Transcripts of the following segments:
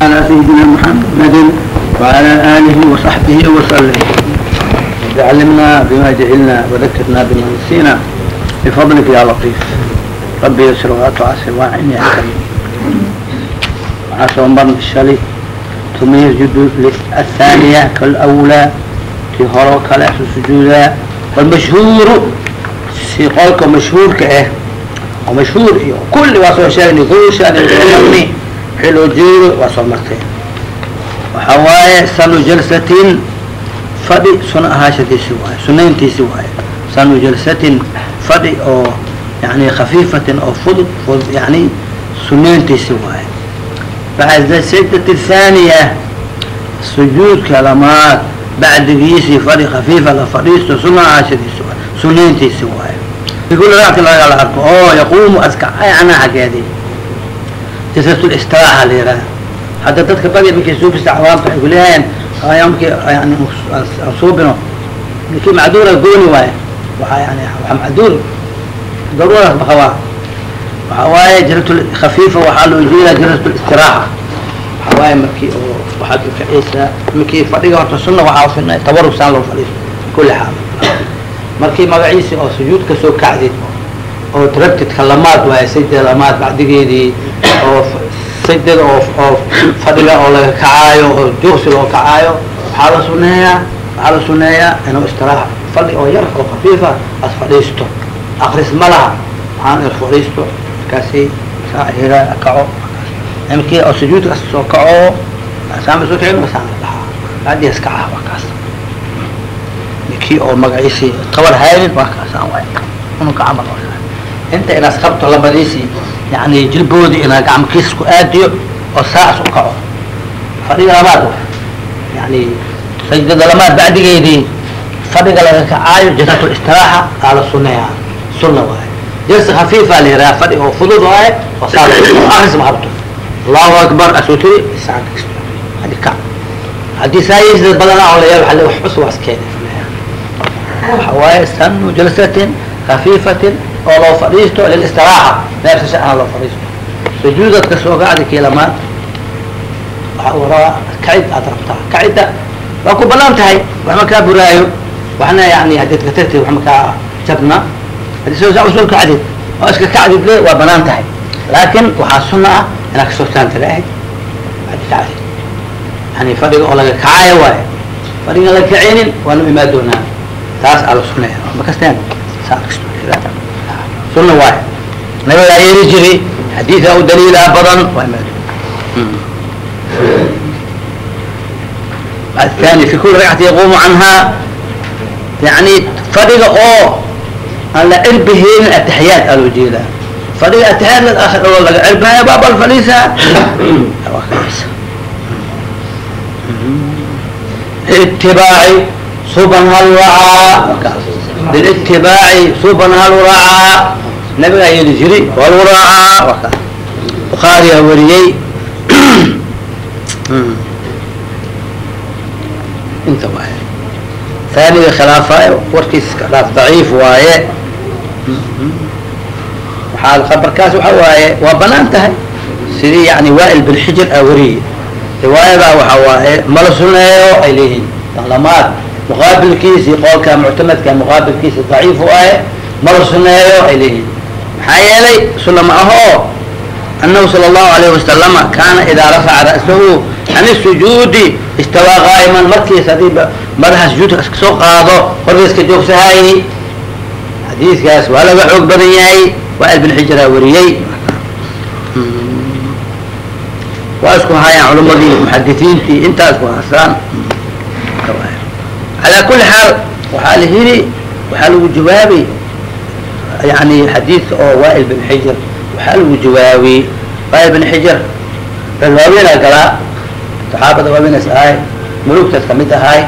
على سيدنا محمد وعلى آله وصحبه وسلم علمنا بما جهلنا وذكرنا بما نسينا بفضلك يا لطيف ربي يسر وأتعسر وأعني يا كريم عسى ومبرن الشلي تميز جدود الثانية كالأولى في هروك على سجودا والمشهور سيقولك مشهور كأه ومشهور كل واسع شأن يقول شأن wixii loo jeedo waa soo martay. Waxaa waaye sanu jalsatin fadhi suno ahaashadiisi waaye sunayntiisi waaye. Sanu jalsatin fadhi oo yani khafiifatin oo fudud fudud yani sunayntiisi waaye. Bacda sajdati thaaniya sujuudka lamaad bacdigiisii fadhi khafiifa la fadhiisto suno ahaashadiisi waaye sunayntiisi waaye. Bikuli raacti laga arko oo yaquumu aska cayanaa xaggeedii jasirtul istiraxa la yihaaha hadda dadka badi markay suufista cawaamta waxay kuleeyahaen ayaa markii yani aan suubino markii macduura gooni waaye waxaa yani waa macduur daruura bakawaa waxaa waaye jiratul khafiifa waxaa loo jeedaa jiratul istiraaxa waxaa waaye markii oo waxaad uficaysaa markii fadhiga horta sunna waxaa sunna tabarug saan loo fadhiiso kulli xaal markii magaciisi oo sujuud ka soo kacdid oo tarabtidka lamaad waaye sajdada lamaad bacdigeedii oo sajdada oo oo fadhiga oo laga kacaayo oo joogsi loo kacaayo waxaa la suneeyaa waxaa la suneeyaa inuu istiraaxa fadhi oo yar oo khafiifa as fadhiisto. Akris ma laha waxaan is fadhiisto markaasi saahira kaco. Imkii oo sujuudka soo kaco saama soo kicin masaan la dhahaa bacdi iskaca waa kaas. Ninkii oo magaciisii tabar haynin waa kaasaan waay. Ununka camal inta inaas qabto labadiisii yani jilboodi inaa gacmkiis ku aadiyo oo saacs u kaco. Fadhiga lamaad yani sajdada lamaad bacdigeedii fadhiga laga kacaayo jalsatul istiraaxa aa la suneeyaa sunna waaye. Jalsa khafiifa la yidhaha fadhi oo fudud waaye oo saa akris ma qabto allahu akbar asuu tiri isaan hadi kac haddii saayisda badanaa oo la yaab xalli wax cusub waa iskeena waxa waaye sanu jalsatin khafiifatin oo loo fadhiisto lilistiraxa neefsasha ana loo fadhiisto. Sujuudad ka soo kacdi kii lamaad. Waxa uu rabaa kacid aad rabtaa. Kacidda waa ku bannaan tahay wax ma kaa buraayo. Waxna yani haddiid ka tagtid wax ma kaa jabna. Haddii soo u soo kacdid oo iska kacdid le waa bannaan tahay. Laakin waxaa sunna ah inaad ka soo taantiraahid adi kacdid yani fadhiga oo laga kacayo waaye fadhiga laga kacaynin waanu imaan doonaa. Taas aa la suneeya ma kasteen saa kasto sunna waay nabigaa yeeli jiri xadiida u daliilaa badan waa imaad الثاني في كل ركعة يقوم عنها يعني فرق او على علبهين التحيات قالوا جيلا فرق التحيات للآخر أول لك علبها يا بابا الفليسة اتباعي صبنها الوعاء بالاتباع صبنها الوعاء نبغى يجري والوراء بخاري وريي انت واي ثاني خلافة وركيس خلاف ضعيف واي حال خبر كاس وحواي وبنان تهي سيدي يعني وائل بن حجر أوري رواية بقى وحواي ملسنا maxaa yeelay suna ma aho. Anahu sal اlahu alayh wasalam kaana idaa rafaca ra'sahu can sujuudi istawaa qaa'iman. Markiis haddii madaha sujuudka iska soo qaado horgeyska joogsahay xadiidkaas waa laga xoog badan yahay. Waa ibn xijra wariyey. Hmm. Waa isku hayaan culamadii muxadisiintii. Intaas ku haysaan hmm. alaa kuli xaal waxaa la yidhi waxaa lagu jawaabay yani xadiidka oo waail bin xijir waxaa lagu jawaabiyey. Waail bin xijir rag waaweynaa galaa saxaabada waaweynas ahay mulugtaas ka mid ahay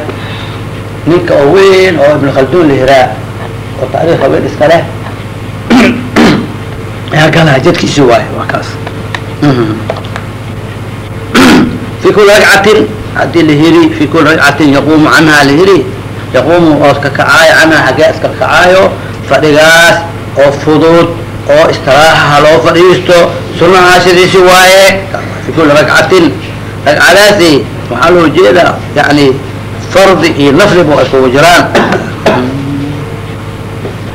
ninka oo weyn oo ibn khalduun la hiraa oo taariikha weyn iska leh. Ayaa galaa jadkiisi waayo waa kaas. Fi kuli ragcatin haddii lahiri fi kuli ragcatin yaquumu canhaa lahiri yaquumu oo kacaayo canhaa xagee iska kacaayo fadhigaas oo fduud oo istiraaxa loo fadhiisto sunahaa waaye ragcatin ragcadaasi waxaa loo jeedaa yani fardi iyo nafli ba iskugu jiraan.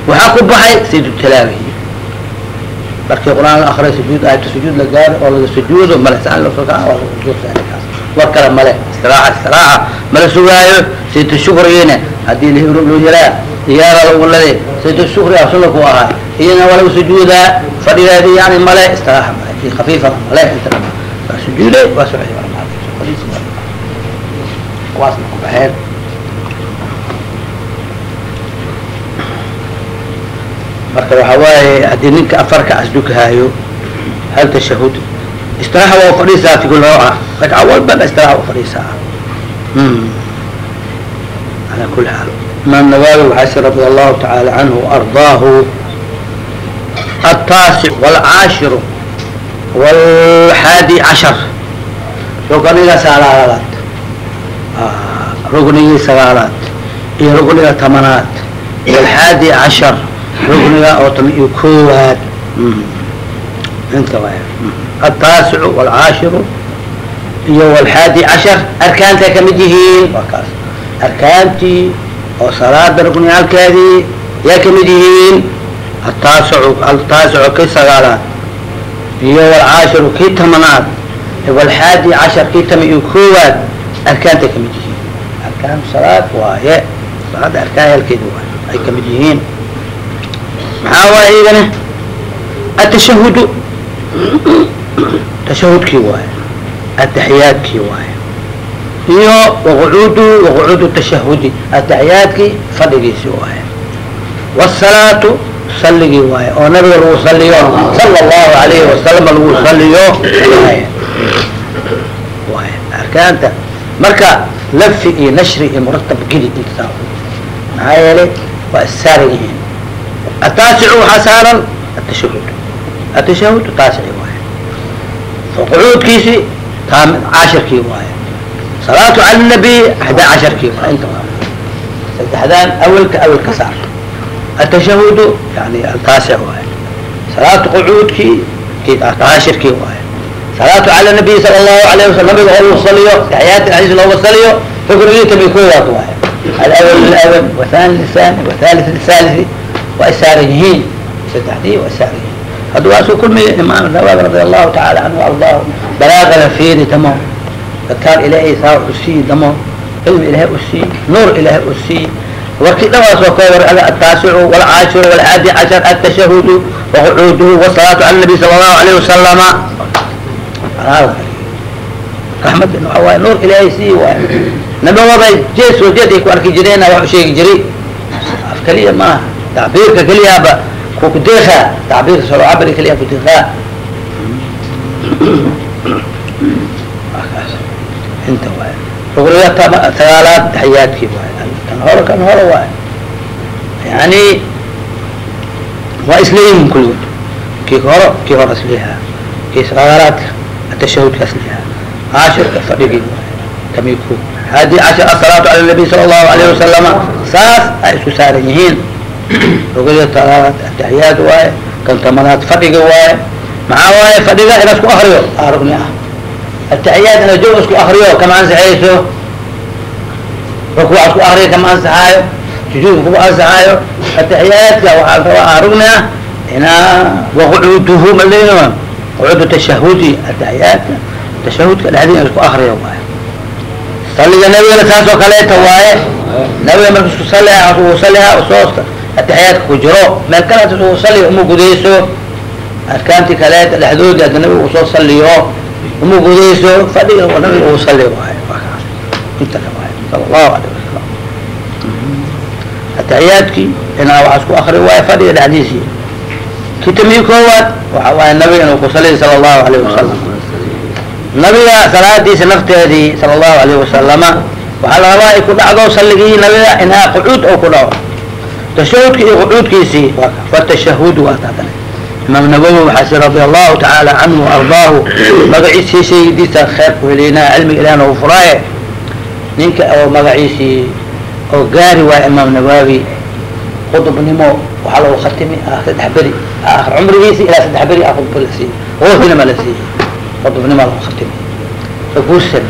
Waxaa ku baxay sayd talaawi markii qur'aan la akriya sujuud aayto sujuud la gaaro oo laga sujuudo male saan loo sokaa oo laga sujuudsaa ninkaas war kale male istiraaxa istiraaxa mala sugaayo sayd shukrigiina haddii loo helaa diyaara lagu lade sayid shukri ah sunna ahaa iyana waa lagu sujuudaa yani male istiraaxa male i male waa sujuude waa socday kuwaasna ku baxeen marka waxaa waaye haddii ninka afarka asdukahaayo hal tashahud istiraxa waa fadhiisaa fi kuli ragca istiraxa waa fadhiisaa ala kuli xaal imaam nawawi waxaa si radi allahu tacaala canhu ardaahu التاسع والعاشر والحادي عشر ركنiga sagaalaad ruknigii sagaalaad iyo rukniga tamanaad والحادي عشر rukniga oo tam iyo koowaad inta waay التاسع والعاشر iyo والحادي عشر arkaantay kamid yihiin waa kaas arkaantii oo salaada rugniyaalkeedii yay ka mid yihiin ataasicu kii sagaalaad iyo walcaashiru kii tamanaad walxaadi cashar kii taman iyo koowaad arkaantay ka mid yihiin. Arkaan salaad waaye salaada arkaan halkeeda waay ay ka mid yihiin. Maxaa waay iidana atashahudu tashahudkii waaye ataxiyaadkii waaye iyo wquud wquud tashahudi ataxiyaadkii fadhigiisii waay wsalaatu saligii waay oo nabiga lagu saliyo sal llahu alayhi wasalam lagu saliyo waay arkaanta marka lafi iyo nashri iyo muratab geli inta maxaa yeelay waa saaran yihiin. Ataasic waxaa saaran atashahud atashahud taasici waay qucuudkiisi caashirkii waay salaatu cala nabiy axda casharkii waa inta saddexdaan awelka awelka saar التشهد يعني التاسع واحد صلاة قعودك كي عاشركي واحد صلاة على النبي صلى الله عليه وسلم بيقول وصليه تحيات العزيز لو وصليه فقرية بيكون واحد الأول للأول والثاني للثاني والثالث للثالث وإساريين ستحدي وإساريين هذا واسو كل من إمام النووي رضي الله تعالى عنه وأرضاه بلاغ الفير تمام dadkaan ilaahay saa u sii damo. Cilmi ilaahay u sii nuur ilaahay u sii warkii dhawaasoo kale war ataasicu wlcaashiru wlhaadi cashar atashahudu waqucuuduhu wsalaatu cala nabi sala allahu alayh wasalama raxmaddan waxaa waaye nuur ilaahay sii waayo nabawaday jees oo jeed ay ku arki jireenna wax u sheegi jiray. Af keliya maaha tacbiirka keliyaaba ku kudeekaa tacbiirka solo cabri keliya kudeekaa inta waay. Rugniga sagaalaad taxiyaadkii waay. Kan hore kan hore waay. Yani waa isleeyihin kulligood kii hore kii hore isleeyahaa kii sagaalaadka atashahudka isleeyahaa cashirka fadhigii waay. Kamiku hadi cashir asalaatu cala nabiy sala allahu alayhi wasalama saas ay isku saaran yihiin. Rugniga sagaalaad ataxiyaad waaye kan tamanaad fadhiga waaye maxaa waaye fadhiga ina isku akriyo aa rugni ah ataxiyaad ina joog isku akriyo kama ansixayso rukuuc isku akriya kama ansaxaayo sujuudka kuma ansaxaayo ataxiyaadka waxaa rabaa rugni ah inaa waqucuuduhu maleyno qucuudu tashahudi ataxiyaadka tashahudka dhexdii isku akriya waaye saliga nabigana saas oo kaleeta waaye nabiga marka isku saliha uu saliha soo ataxiyaadka ku jiro meel kaleeta uu saliyo uma gudayso arkaantii kaleeta dhexdoodii hadda uma gudayso fadhiga nabiga uu saliyo waaye inta ka waaye sala allahu alayh wasalam ataxiyaadkii inaa wax isku akri waayo fadhiga dhexdiisii kitamii koowaad waxa waaye nabiga inuu ku saliya sala allahu alayh wasalam nabiga salaadiisa nafteedii sala allahu alayh wasalama waxaa la rabaa ay ku dhacdo salligii nabiga inaa qucuud oo ku imaam nawowi waxaa si radia allahu tacaala canhu ardaahu magaciisii shaygiisa khayr ku heleynaa cilmiga ilahna u furaaye. Ninka oo magaciisii oo gaari waaya imaam nawawi qudubnimo waxaa lagu khatimi saddex beri cumrigiisi ilaa saddex beri a qudba la siiyey hoosnima la siiyey. Qudubnimo lagu khatimi ka guursan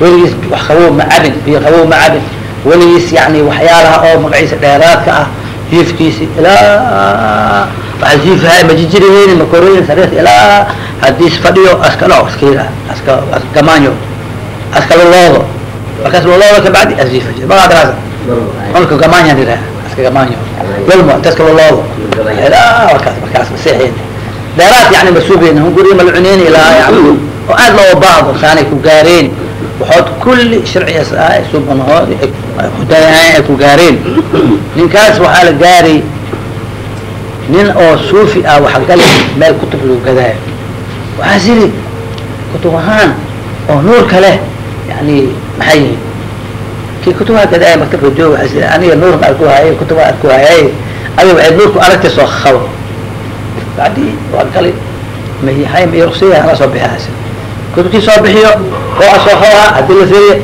weligiis wax qabow ma cabin biyo qabow ma cabin. Weligiis yani waxyaalaha oo magaciisa dheeraadka ah jiifkiisi ilaa waxaa jiifahay majijiriheyni makorooyin sariirta ilaa haddiis fadhiyo askalo askira aska askagamaanyo askaloloodo markaas loloodo kabacdi asjiifa jir magaadaraasa onka gamaanyan iraa askagamaanyo lolmo intaas kaloloodo ilaa markaas markaas maseexeen dheeraad yani masuubeen hun guriga malcuneyn ilaa yani oo aad loo baahdo saanay ku gaareen waxood kulli sharcigaas ah subanahoodi kudayahayn ay ku gaareen ninkaas waxaa la gaaray nin oo suufi ah waxa gali meel kutub lagu gadaayo. Waxaas yidhi kutub ahaan oo nuurka leh yani maxay yihiin kii kutubaha gadaaya maktabka jooga waxaas yidhi aniga nuurka arku haye kutuba arku haye adiga waxay nuurku aragta soo qabo bacdi waa gali mahay ma ruqsiya ana soo bixiaas kutubkii soo bixiyo oo asoo qabaa haddii la fiiriyo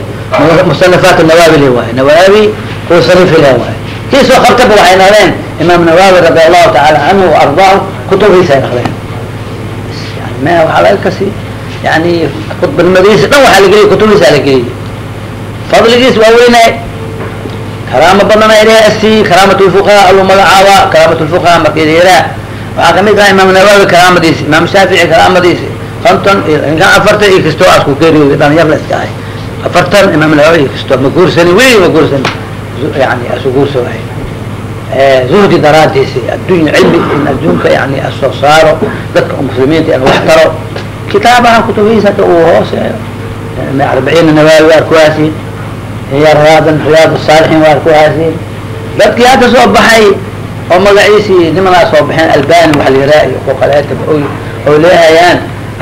musanafaat nawaawili waaye. Nawaawi kuwa sarifile waaye kii soo qabtaba waxay noqdeen imaam nawaawi radi allahu tacaala canhu ardaahu kutubihiisa ay noqdeen me waxaa laga kasi yani khudbanimadiisa dhan waxaa la geliyay kutubihiisa la geliyay. Fadligiis waa weynay karaamo badana asii karaamat lfuqaha alu magacaaba karaamat lfuqaha markeedeeraa waxaa ka mid ah imaam nawawi karaamadiisi imaam shaafici karaamadiisi konton inkan afartan iyo kastoo asku geeriyooday dhalinyar la iska ahay. Afartan imaam nawawi iyo kastoo ma guursani weli ma guursani yani asu guursawaay zuhdi daraadiisi addunya cilmi in adduunka yani asoo saaro dadka muslimiinta in wax taro kitaabaha kutubihiisa hadda uu hooseeyo arbaciina nawawi waa kuwaasi iyo riyaadan riyaad saalixiin waa kuwaasi dadkii hadda soo baxay oo magaciisii nimanaa soo baxeen albani waxa la yiraa iyo kuwa kaleeta oo leehayaan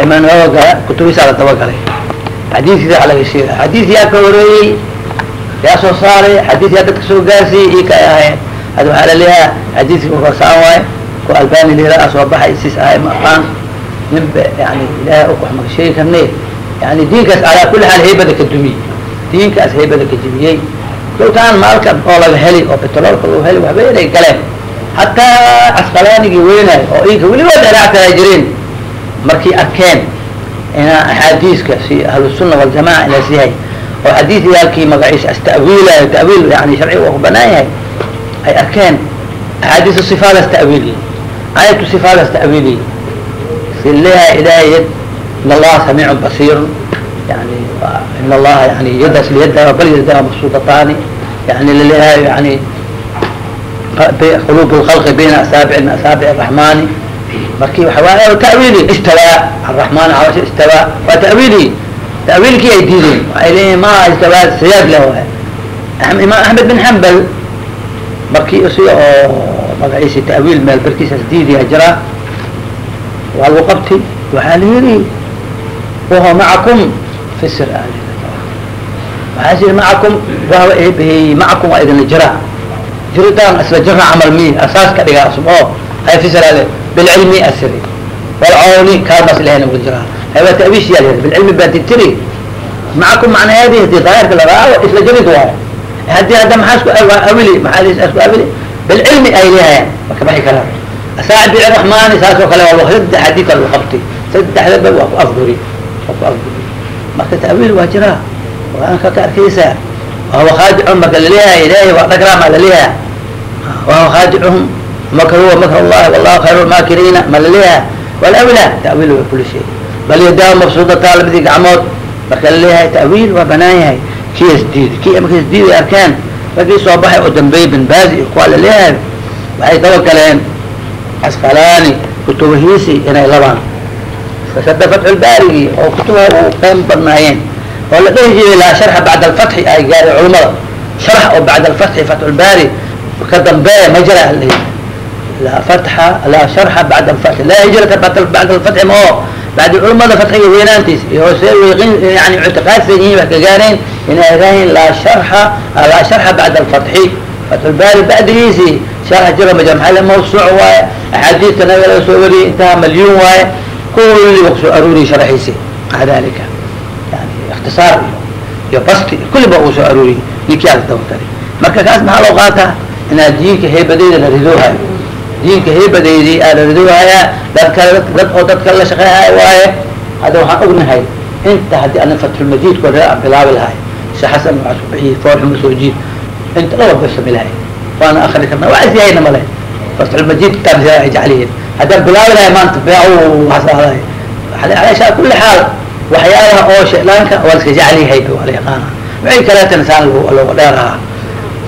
nawawi kutubihiisa la dabagalay xadiiskiisa waa laga sheega xadiis yaa ka horeeyey yaa saaray xadiis yaa dadka soo gaarsiiyey io ka ay ahayn hada waxaa laleeyaha xadiiskii ukarsaan waaye ku albani lira soo baxay sis ahay ma aqaan. Ninba yani ilahay wax maka sheegi karne yani diinkaas alaa kuli xaal haybada ka dumiyey. Diinkaas haybada ka jibiyey. Lowtaan maalka oo laga heli oo betroolka lagu heli waxba inay galeen. Hataa casqalaanigii weynaay oo inka weligood eraactaa jireen. Markay arkeen inaa axaadiiska si ahlusunna waljamaca inaas yahay oo xadiis yaalkii magaciisa astawiilayo tawiil yani sharciga waa ku yahay ay arkeen axaadiis sifaadas tawiiliye aayatu sifaadas tawiiliye si leeyahay ilaahay yad in allaha samiicun basiirun yani in allaha yani yadaas liyada bal yadaha mabsuudataani yani la leeyahay yani quluub lkhalqi bayna asaabic min asaabic araxmaani marki waa tawiili istawaa araxmaan cawash istawaa waa tawiili tawiilkii ay diideen waxay leeyihiin ma siyaad leh waay imaam axmed bin xambal markii isiga oo magaciisi tawiil meel barkiisaas diidiya jiraa waa lagu qabti waxaa la yidhi wahuwa macakum fi sir waxaas yidhi macakum wahwa eebaheeyey macakum waa idinla jiraa jiritaan isla jira camal mi asaas ka dhigaa asum oo hay fi sir ale bilcilmi asiri walcawni kaarbaas ilahay nagula jiraa haywa tawiish yaa yidhi bilcilmi baa titiri macakum macnaheedi haddii daahirka laraawo isla jirid waayo haddii hadda maxaa isku awili maxaa isku awili bilcilmi ay leehayaan maka baxi karaan asaabic raxmaani saas oo kale waa saddex xadiidka lagu qabtay saddexdaba waa ku afguri waa ku afguri marka ta'wiil waa jiraa qur'aanka ka arkaysaa wahuwa khaadicun marka la leeyahay ilaahay waa dhagraama laleeyaha wahuwa khaadicuhum makruwa makr allahi wallahu khayru lmaakiriina ma laleeyaha walawla ta'wiil waa kuli shay bal yadaahu mabsuudataa labadii gacmood marka la leeyahay ta'wiil waa banaan yahay kii isdiid kii marka isdiiday arkeen ragii soo baxay oo dambeeyey bin baazi iyo kuwa la leeyahay waxay dabagaleen casqalaani kutubahiisi inay labaan fasada fatxulbaarigi oo kutubaha u qeym badnaayeen oo la dhihi jiray laa sharxa bacda alfatxi ay gaareen culamada sharx oo bacda alfatxi fatxulbaari ka dambeeya ma jira laa fatxa laa sharxa bacda alfatxi laa hijrata bacda alfatxi ma bacdi culamada fatxiga weynaantiis iyo hoose yani ictiqaadsan yihiin wax ka gaareen inay rahin laa sharxa laa sharxa bacda alfatxi fatxulbaari bacdigiisii sharxa jira ma jira maxaa le mawsuuc waaye axaadiista nabiga laga soo wariyey intaha malyuun waaye kulli wa ku soo aruuriyey sharxiisi maca dalika yani ikhtisaar iyo iyo basti kulli ba uu soo aruuriyey ninkii aad dabatari marka kaas maxaa loo qaataa inaad diinka heybadeyda la ridoohayo diinka heebadeydii aa la ridoohayaa dad kale dad oo dadka la shaqeehayo waaye. Hadda waxaan ognahay inta haddii ana fatxulmajid ko ree bilaabi lahay she xasan waa ku bixiyey foorxuma soo jiid. Inta dhawr bay sami lahay waana akri karna waa isyahayna male fatxulmajid kitaab ay jeclihiin haddaan bilaabi lahay maanta beecu hasaaday alaa kuli xaal waxyaalaha oo shaydaanka waa laska jecliyahay waa la yaqaana wixii kaleetana saan looga dheer ahaa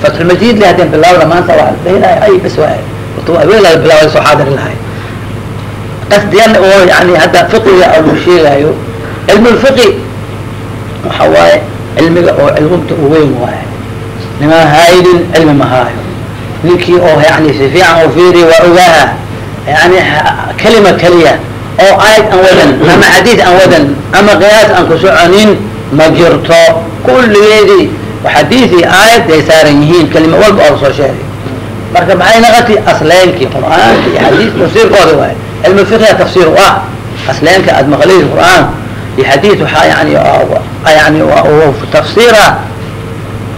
fatxulmajid le haddaan bilaabna maanta waa dhahilahay ay bas waa weel bilaaba soo xaadiri lahay qasdiyan oo yani hadda fiqiga lagu sheegayo cilm lfiqi waxa waaye cilmiga oo cilmumta u weyn waaye nimaa haydin cilmi mahaayo ninkii oo yani si fiican oo fiiriya waa ogaaha yani kelima keliya oo aayad aan wadan ama xadiid aan wadan ama qiyaas aan ku soconin ma jirto kulligeedii xadiidii aayad ay saaran yihiin kelima walba oo soo sheegay marka maxay naqati? Asleenkii qur'aanka iyo xadiis tafsiirkooda waaye. Cilm fiqiga tafsiir u ah. Asleenka aad maqlid qur'aan iyo xadiid waxaa yani yani tafsiira.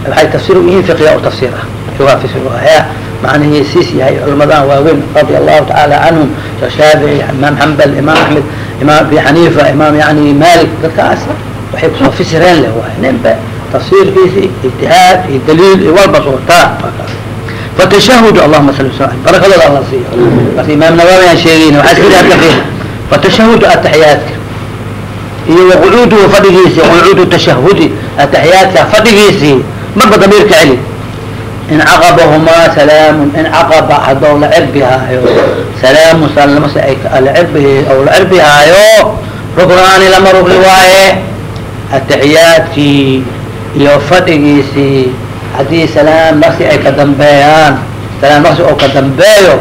Waxay tafsir u yihiin fiqiga u tafsiir ah ya macnihii siis yahay culamadan waaweyn radia allahu tacaala canhum shaafici imaam xambal imaam axmed imaam abi xaniifa imaam yani malik dadkaas waxay ku soo fisireen leh waay ninba tafsiirkiisi ijtihaad iyo daliil iyo walba sotaa fatashahud allahuma sali wsl barakadooda alla siiyo marka imaam nawawi aan sheegeyn waxaa iska hadka fiir fatashahud ataxiyaadka iyo waqucuuduhu fadhigiisii qucuudu tashahudi ataxiyaadka fadhigiisii marba damiirka celi incaqabahumaa salaamu incaqaba haddou la cirbihaayo salaamu salmase ou la cirbihaayo ruknaani lama rukni waaye ataxiyaadkii iyo fadhigiisii haddii salaam naqsi ay ka dambeeyaan salaam naqsi oo ka dambeeyo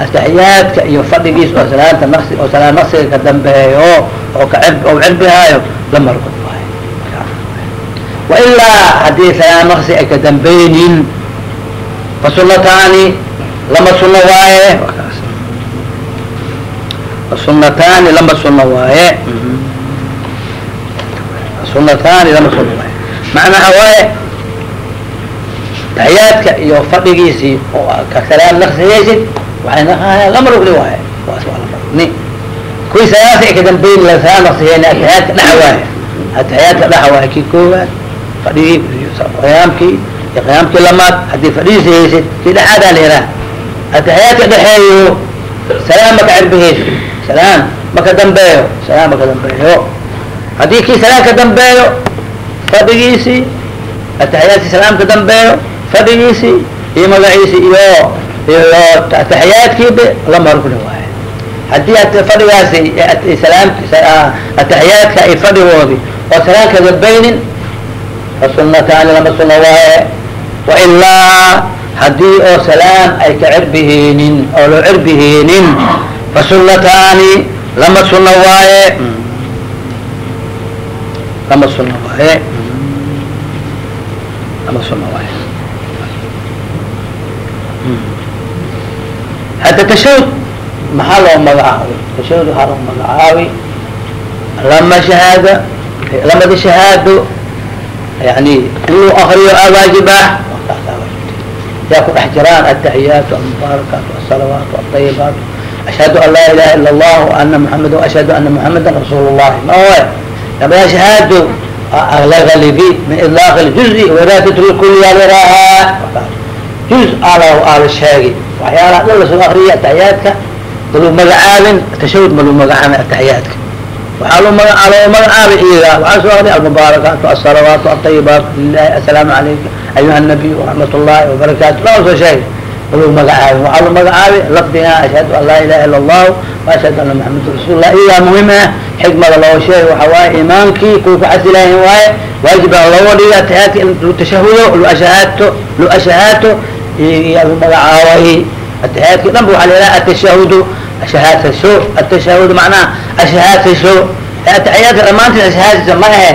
ataxiyaadka iyo fadhigiis oo salaamta naqsi oo salaam naqsiga ka dambeeyo oo ka cib ou cirbihaayo lama rukni waaye wailaa haddii salaam naqsi ay ka dambeynin fasunataani lama suno waaye. Fasunataani lama suno waaye. Sunataani lama suno waaye. Macnaha waaye taxiyaadka iyo fadhigiisii oo ka salaam naqsiyaysid waxay naqaayaan lama rugni waaye waas waa lama rugni kuwii salaamta ay ka dambeyn la salaam naqsiyeen ataxiyaadka dhaxa waaye ataxiyaadka dhaxa waaye kii koowaad fadhigii qiyaamkii iyo qiyaamkii lamaad haddii fadhigiisa haysid kii dhexaadaa la yidhaha ataxiyaadka dhexeeyo salaam maka cirbihayso salaam maka dambeeyo salaam maka dambeeyo haddii kii salaam ka dambeeyo fadhigiisii ataxiyaadkii salaam ka dambeeyo fadhigiisii iyo magaciisii iyo iyo ataxiyaadkiiba lama rugni waaye haddii fadhigaasi salaam ataxiyaadka ay fadhigoodi oo salaam ka dambeynin fasunataani lama suno waaye wailaa haddii oo salaam ay ka cirbiheenin oo loo cirbiheenin fasunataani lama suno waaye lama suno waaye lama suno waaye hadda tashahud maxaa loo magacaabay? Tashahud waxaa loo magacaabay lama shahaada lamada shahaado yani inuu akriyo a waajib ah. Yaa ku dhex jiraan ataxiyaatu almubaarakaat asalawaat alayibaat ashhadu an laa ilaha ila allah ana muxameda ashhadu ana muxameda rasuul llahi maoy lamada shahaado lagalibi min ilaaq ljuzi wiradat lkuli aliraha juz al ala sheegi waxyaalaha dhan la soo akriya ataxiyaadka malu magacaabin tashahud malu magacaabin ataxiyaadka waxaa loo maga loo magacaabay iyaga waxaa soo akriya almubaarakaatu asalawaatu alayibaat lilahi assalaamu calayka ayuha nabiy waraxmat ullahi wabarakatu laa soo sheegay malu magacaabin waxaa loo magacaabay lafdiga ashhadu an laa ilaha ila allahu wa ashhadu anna maxameda rasuullah iyagaa muhiim ah xikmada loo sheegay waxa waaye imaamkii kuwa ku xasilahin waaye waajib a looga dhiga ataxiyaadka in lu tashahudo lu ashahaato lu ashahaato iya lu magacaabay ataxiyaadki dhan ba waxa la yidhaha atashahudu ashahaadsasho atashahud macnaha ashahaadsasho ataxiyaadka dhamaanteed ashahaadsasho ma ahe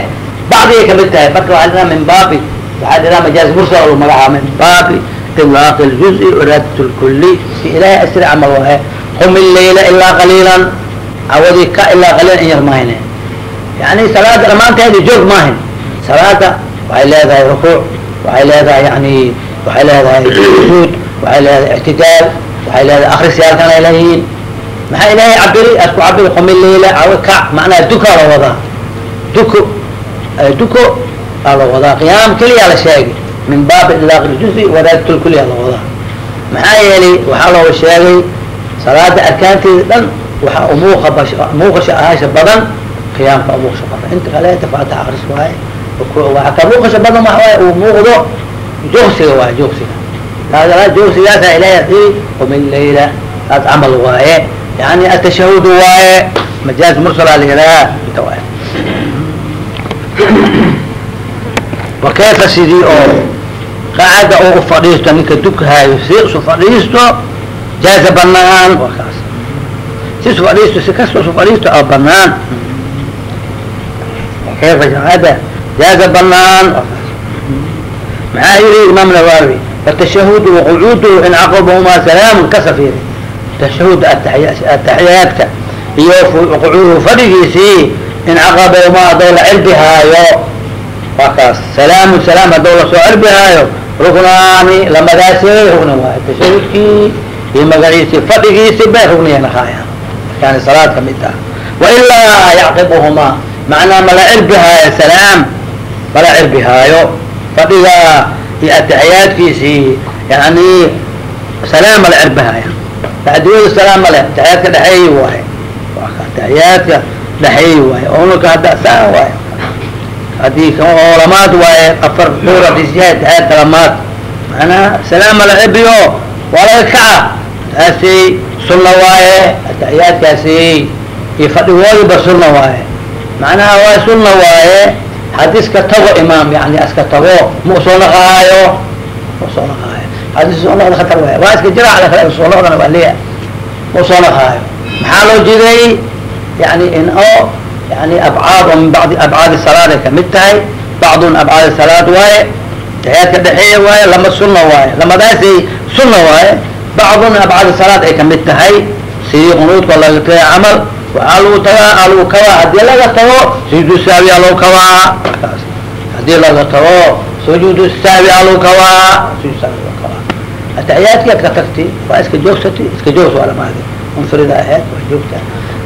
bacdigay ka mid tahay marka waxa la yidhaha min baabi waxaa la yidhaha majaaz mursal lu magacaaba min baabi ilaaq ljuzi iraadat lkuli si ilahay asri camal waaye qum ilayla ilaa qaliilan awadii ka ilaa qaliilan in yar mahayne yani salaada dhamaanteedi joog maahin salaada waxay leedahay rukuuc waxay leedahay yani waxay leedahay sujuud waxay leedahay ictidaal waxay leedahay akrisyaalkan ay leeyihiin. Maxaa ilaahay cabiri? Asku cabiri qumi leyla awa kac macnaha dukaa la wadaa. Duko duko aa la wadaa. Qiyaam keliyaa la sheegay. Min baab ilaaq ljuzi wadaadatul kuliyaa la wadaa. Maxaa yeelay waxaa looga sheegay salaada arkaanteeda dhan waxaa umuuqa bash muuqasha ahaasha badan qiyaamka umuuqasha badan. Inta kaleeta faatax akris waaye waxaa ka muuqasha badan waxa waaye uu muuqdo joogsiga waaye joogsiga taas joogsigaasa ilahay ومن ليلة taas camal waaye yani atashahud waaye majaaz mursala layihaha inta waaye wakayfa sidii oo qaacada oo ufadhiisto ninka dukahaayo si isu fadhiisto jaaza banaan waa kaas si isu fadhiisto si kasta isu fadhiisto a banaan wakayfa qaacada jaaza banaan waa kaas maxaa yidhi imaam nawaawi fatashahud waqucuuduhu in caqabahumaa salaamun ka safiir tashahud ataxiyaadka iyo qucuuduhu fadhigiisii in caqabahumaa haddaw la cirbihaayo. Waa kaas. Salaamun salaam haddaw la soo cirbihaayo rugnaani lamadaasey rugna waayo tashahudkii iyo magaciisii fadhigiisii bay rugniyeen ahaaya yani salaad ka mid ah. Wailaa yacqibuhumaa macnaa mala cirbihaayo salaam mala cirbihaayo fadhiga iyo ataxiyaadkiisii yani salaam mala cirbihaayo bacdiyadu salaam male ataxiyaadka dhexeeyi waaye taxiyaadka dhexeey waaye onaka hadda saa waaye haddii oo lamaad waaye afar duur hadis yahay taxiyaadka lamaad macnaha salaam mala cibiyo waa laga kaca taasi sunna waaye ataxiyaadkaasi iyo fadhigoodiba sunna waaye. Macnaha waa sunna waaye haddii iska tago imaam yani iska tago ma u soo naqaayo. Usoo naqaayo. Hadii soo noqda khatar waay waa iska jira ala kale soo noqdana waa leeya ma u soo naqaayo. Maxaa loo jideeyey yani in oo yani abcaad oo min bacdi abcaadi salaad ay ka mid tahay. Bacdun abcaadi salaad waaye. Taxiyaadka dhexeeya waaye lama sunna waaye. Lamadaasay sunna waaye. Bacdun abcaadi salaad ay ka mid tahay. Sidii qunuudka laga camal waxaa lagu tagaa aa lagu kabaa haddii laga tago sujuudu saawi aa lagu kabaa haddii laga tago sujuud saawi lagu kabaa ataxiyaadki ad ka tagti waa iska joogsati iska joogs waa lamaadi munfarida ahayd waa joogtaa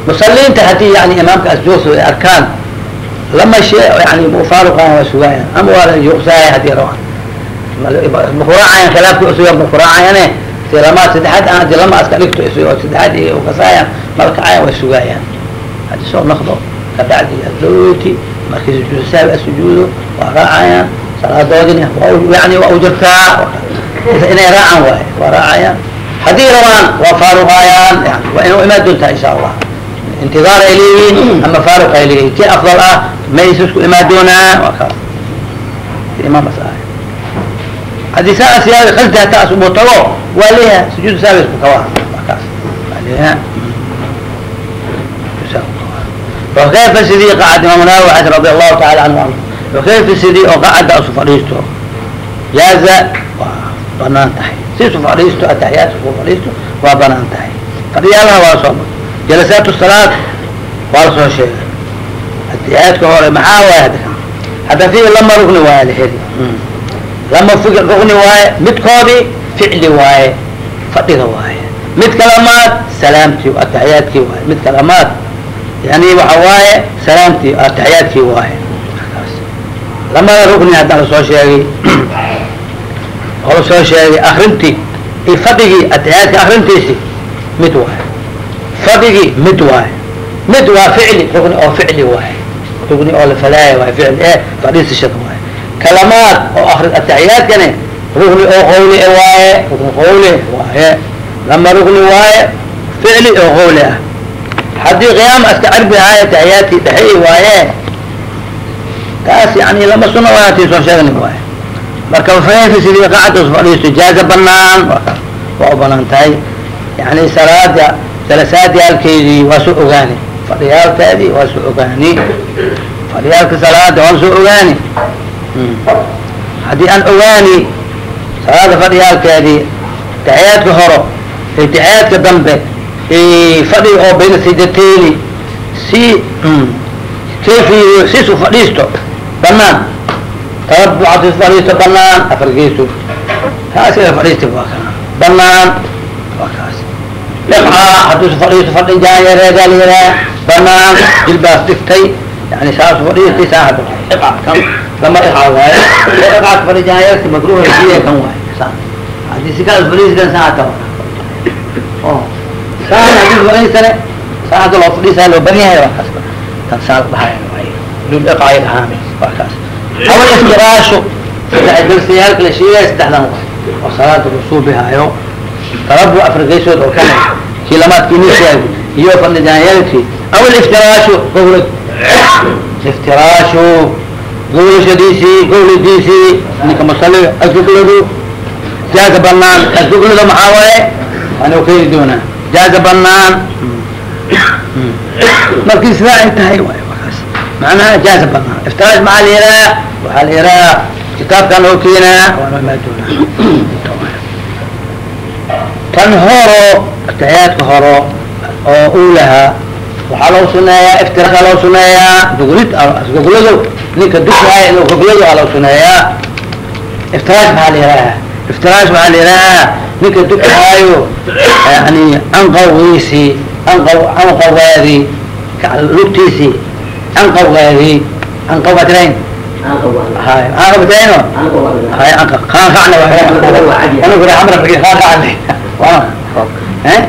musaliinta haddii yani imaamka as joogso ay arkaan. Lama she yani mufaaruqaan waa sugaayaan. Ama waa la joogsaaya haddii rabaan makuraacayan khilaafki usuga makuraacayane si lamaad saddexaad aan haddii lama aska dhigto is saddexaad iyo ukasaayaan malkacayan way sugaayaan. Hadii soo naqdo kabacdi adlooti markii sujuud saawi asujuudo waa raacayaan salaadoodina yani waa ujirtaa inay raacaan waaye waa raacayaan. Haddii rabaan waa faaruqaayaan yani waa inuu imaan doontaa insha allah. Intidaar ay leeyihiin ama faaruq ay leeyihiin ti afdal ah maysa isku imaan doonaan waa kaas imaamkas ah haddii saa siyaada kalti hataa asubuu tago waa leeyaha sujuud saawi isku kabaa waa kaas waa leeyaha وkayfa sidii qacad imaam xasan radi allahu taala anhu. An wakayfa sidii oo qacada asu fadhiisto jaaza waa bannaan tahay. Si isu fadhiisto ataxiyaat isu fadhiisto waa bannaan tahay. Fadhiyaalaha waa soo jalasaat salaad waa la soo sheegay. Atixiyaadka hore maxaa waay hadda hadda fi lama rugni waaye laheli lama fi rugni waaye midkoodii ficli waaye fadhiga waaye. Mid kalamaad salaamtii ataxiyaadkii waaye. Mid kalamaad yani waxa waaye salaamtii ataxiyaadkii waaye. Lamada rugni hadda la soo sheegay oo la soo sheegay akrintii iyo fadhigii ataxiyaadka akrintiisi mid waaye. Fadhigii mid waaye. Mid waa ficli rugni oo ficli waaye. Rugni oo la falaaya waaye ficli e fadhiisishada kalamaad oo akri ataxiyaadkani rugni oo qawli waaye rugni qawli waaye lama rugni waaye ficli oo qawli ah. Haddii qiyaam aska carbi haayo taxiyaadkii dhexeey waaye taas yani lama suna waaya tii soo sheegni waaye. Marka fayanka sidii qacda su fadhiisto jaaza banaan waa u bannaan tahay. Yani salaada jalasaadii halkeedii waa soo ogaani fadhiyaalkeedii waa soo ogaani fadhiyaalka salaada waan soo ogaani haddii aan ogaani salaada fadhiyaalkeedii taxiyaadka horo iyo dambe fadhi oo bayna saydateyni si kayfiy sisu fadhiisto banaan tababucad isu fadhiisto banaan afar geeso kaas ila fadhiista waa kana banaan waa kaas. Dhibca hadduu isu fadhiisto fadhin jaanyareedaa layihaha banaan jilbaas dhigtay. Yani saas fadhiistay saa iqa kan lama iqa waayo iqaas fadhijaayarti makruuha siya kan waayo saa haddii si kala fadhiiskan saa hata oo saa haddii fadhiisane saa hada loo fadhiisaa loo badan yahay waa kaas kan saa la dhahay lul iqaay dhahaame waa kaas aw iftiraashu saddex dalsiyaalka la sheegaya saddexdan waay oo salaada rusuubihaayo talabu afrikaysood oo kale kii lamaadkii nisheeg iyo fadhijaayarki aw iftiraashu gowlad iftiraashu gowlashadiisii gowladiisii ninka masaliga asgugladu jaaza banaan asguglada maxaa waaye? Waana keeni doonaa. Jaaza banaan markii sidaa ay tahay waay wakaas macnaha jaaza banaan iftiraash maxaa la yihaha waxaa la yihaha kitaabkan oo keenaa waana maa doonaa tan horo tayaadka horo oo uu lahaa waxaa loo suneeyaa iftiraasaa loo suneeyaa gogolid goglado ninka dukaaya inuu goglado aa loo suneeyaa iftiraash maxaa la yihaaha iftiraash waxaa la yihaaha ninka dukaayo yani anqawgiisi anqaw anqawgaadii lugtiisii anqawgaadii anqawga tirayn hay anqawgatayno hay anqa kaan kacna anigu ra amra bagi kaan kacna waa eh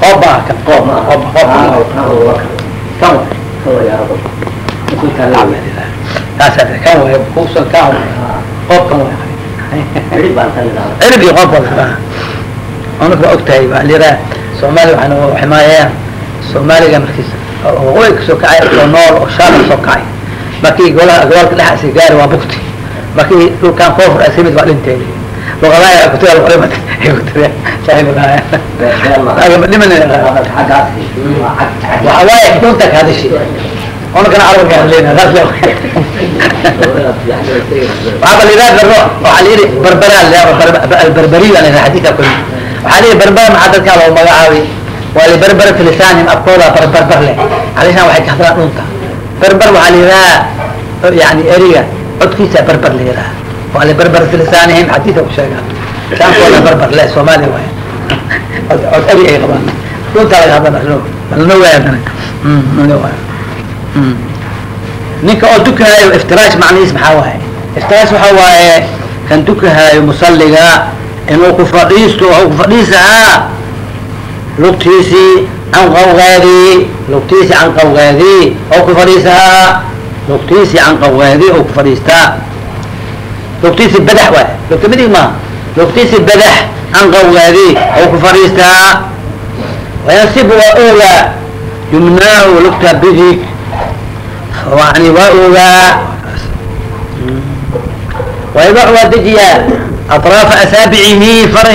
qoob baa kan qoob qoob qoob kan way way way waa ogtahay waa liraa soomaaliya waxaan ximaayeeyaan soomaaliga markiis waqooyi ka soo kacay oo nool oo shaam ka soo kacay markii golaha gobolka dhexaasi gaari waa bukti markii dhulkan koofur asimid waa dhinteen luqadaha kutubal culimad ay ku tireen saaxiibulaaya dhiman waxa waaye dunta ka hadashi ona kana carabka hadleyna saas waxaa bal iraa barro waxaa la yidhi barbaraa la albarbariyo la yidhaha xadiidka kulli waxaa la yidhi barbara maxaa dadkaa loo magacaabi waa libarbarati lisaanihim afkooda barbarbar leh. Calishaan waxay ka hadlaan dhunta. Barbar waxaa la yidhaha yani eriga codkiisa barbar la yidhaha. Waa libarbarati lisaanihim xadiidka ku sheega. Saankooda barbar leh soomaaliya waay cod eri ay qabaan. Dhunta laga hadla malno waayadana malno waay ninka oo dukahaayo iftiraash macnihiis maxaa waaye? Iftiraash waxaa waaye kan dukahaayo musalliga inuu ku fadhiisto oo ku fadhiisahaa lugtiisii canqawgaadii lugtiisii canqawgaadii oo ku fadhiisahaa lugtiisii canqawgaadii oo ku fadhiistaa. Lugtiisii badax waay lugta midig maaha? Lugtiisii badax canqawgaadii oo ku fadhiistaa wayansibu waa oogaa yumnaahu lugta bidig yani waa ogaa wayba waa dejiyaa aطraafa asaabicihi fara